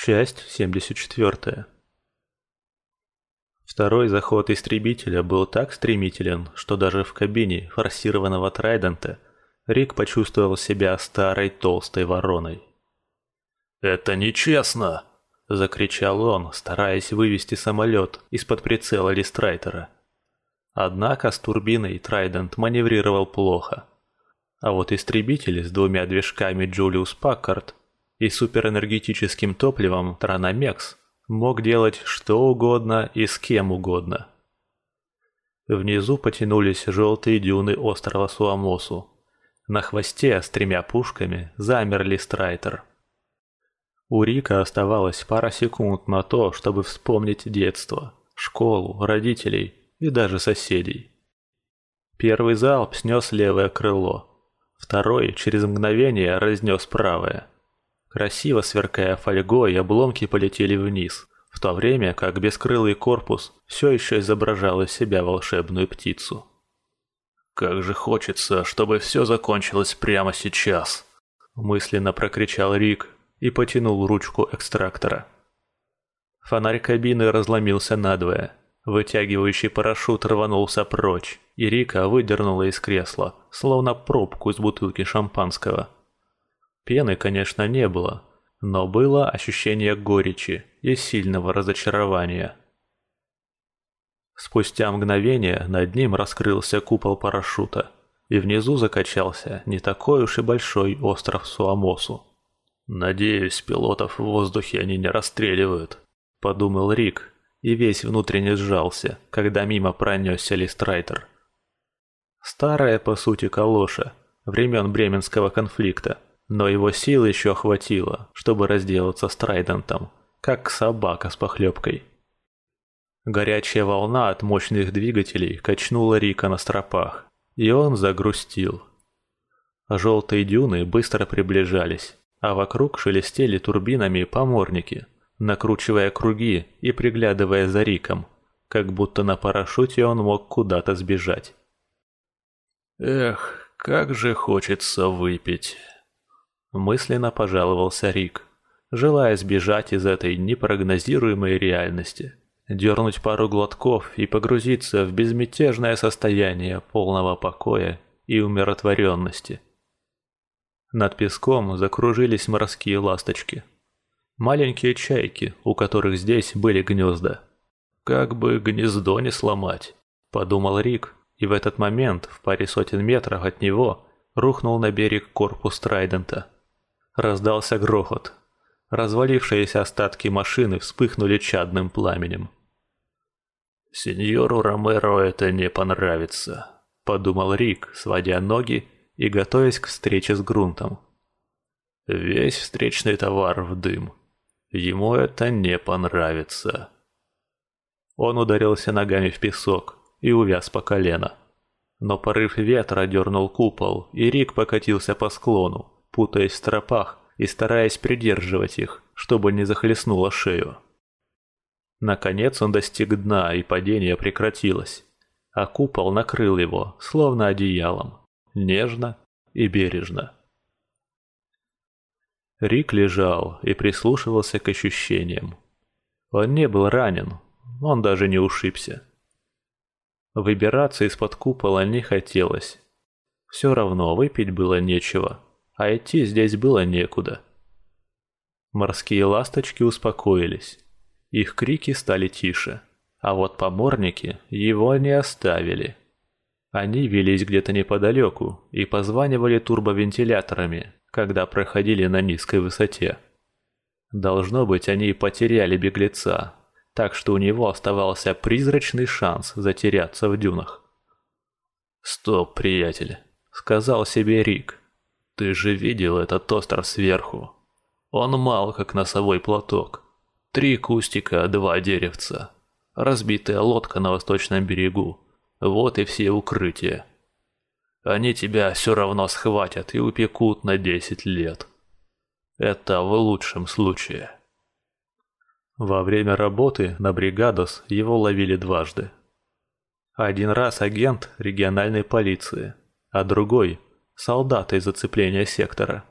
Часть 74. Второй заход истребителя был так стремителен, что даже в кабине форсированного Трайдента Рик почувствовал себя старой толстой вороной. «Это нечестно!» – закричал он, стараясь вывести самолет из-под прицела Листрайтера. Однако с турбиной Трайдент маневрировал плохо. А вот истребитель с двумя движками Джулиус Паккард и суперэнергетическим топливом Траномекс мог делать что угодно и с кем угодно. Внизу потянулись желтые дюны острова Суамосу. На хвосте с тремя пушками замерли Страйтер. У Рика оставалось пара секунд на то, чтобы вспомнить детство, школу, родителей и даже соседей. Первый залп снес левое крыло, второй через мгновение разнес правое. Красиво сверкая фольгой, обломки полетели вниз, в то время как бескрылый корпус все еще изображал из себя волшебную птицу. «Как же хочется, чтобы все закончилось прямо сейчас!» мысленно прокричал Рик и потянул ручку экстрактора. Фонарь кабины разломился надвое, Вытягивающий парашют рванулся прочь, и Рика выдернула из кресла, словно пробку из бутылки шампанского. Пены, конечно, не было, но было ощущение горечи и сильного разочарования. Спустя мгновение над ним раскрылся купол парашюта, и внизу закачался не такой уж и большой остров Суамосу. «Надеюсь, пилотов в воздухе они не расстреливают», — подумал Рик, и весь внутренне сжался, когда мимо пронесся Листрайтер. Старая, по сути, калоша, времен Бременского конфликта, но его сил еще хватило, чтобы разделаться с Трайдентом, как собака с похлебкой. Горячая волна от мощных двигателей качнула Рика на стропах, и он загрустил. Желтые дюны быстро приближались, а вокруг шелестели турбинами поморники – накручивая круги и приглядывая за Риком, как будто на парашюте он мог куда-то сбежать. «Эх, как же хочется выпить!» Мысленно пожаловался Рик, желая сбежать из этой непрогнозируемой реальности, дернуть пару глотков и погрузиться в безмятежное состояние полного покоя и умиротворенности. Над песком закружились морские ласточки – Маленькие чайки, у которых здесь были гнезда. «Как бы гнездо не сломать», — подумал Рик, и в этот момент в паре сотен метров от него рухнул на берег корпус Трайдента. Раздался грохот. Развалившиеся остатки машины вспыхнули чадным пламенем. «Сеньору Ромеро это не понравится», — подумал Рик, сводя ноги и готовясь к встрече с грунтом. Весь встречный товар в дым. Ему это не понравится. Он ударился ногами в песок и увяз по колено. Но порыв ветра дернул купол, и Рик покатился по склону, путаясь в стропах и стараясь придерживать их, чтобы не захлестнуло шею. Наконец он достиг дна, и падение прекратилось, а купол накрыл его, словно одеялом, нежно и бережно. Рик лежал и прислушивался к ощущениям. Он не был ранен, он даже не ушибся. Выбираться из-под купола не хотелось. Все равно выпить было нечего, а идти здесь было некуда. Морские ласточки успокоились. Их крики стали тише, а вот поморники его не оставили. Они велись где-то неподалеку и позванивали турбовентиляторами, когда проходили на низкой высоте. Должно быть, они потеряли беглеца, так что у него оставался призрачный шанс затеряться в дюнах. «Стоп, приятель», — сказал себе Рик. «Ты же видел этот остров сверху. Он мал, как носовой платок. Три кустика, два деревца. Разбитая лодка на восточном берегу. Вот и все укрытия. Они тебя все равно схватят и упекут на 10 лет. Это в лучшем случае. Во время работы на Бригадос его ловили дважды. Один раз агент региональной полиции, а другой – солдат из зацепления сектора.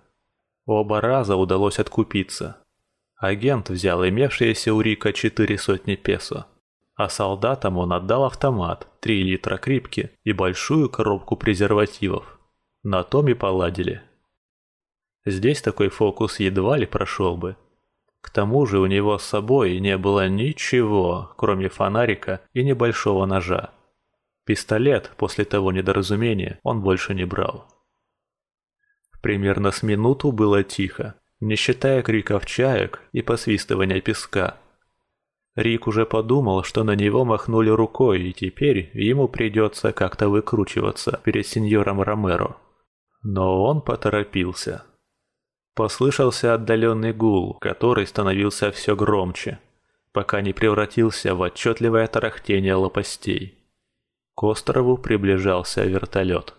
Оба раза удалось откупиться. Агент взял имевшиеся у Рика четыре сотни песо, а солдатам он отдал автомат, три литра крипки и большую коробку презервативов. На том и поладили. Здесь такой фокус едва ли прошел бы. К тому же у него с собой не было ничего, кроме фонарика и небольшого ножа. Пистолет после того недоразумения он больше не брал. Примерно с минуту было тихо, не считая криков чаек и посвистывания песка. Рик уже подумал, что на него махнули рукой, и теперь ему придется как-то выкручиваться перед сеньором Ромеро. Но он поторопился. Послышался отдаленный гул, который становился все громче, пока не превратился в отчетливое тарахтение лопастей. К острову приближался вертолет.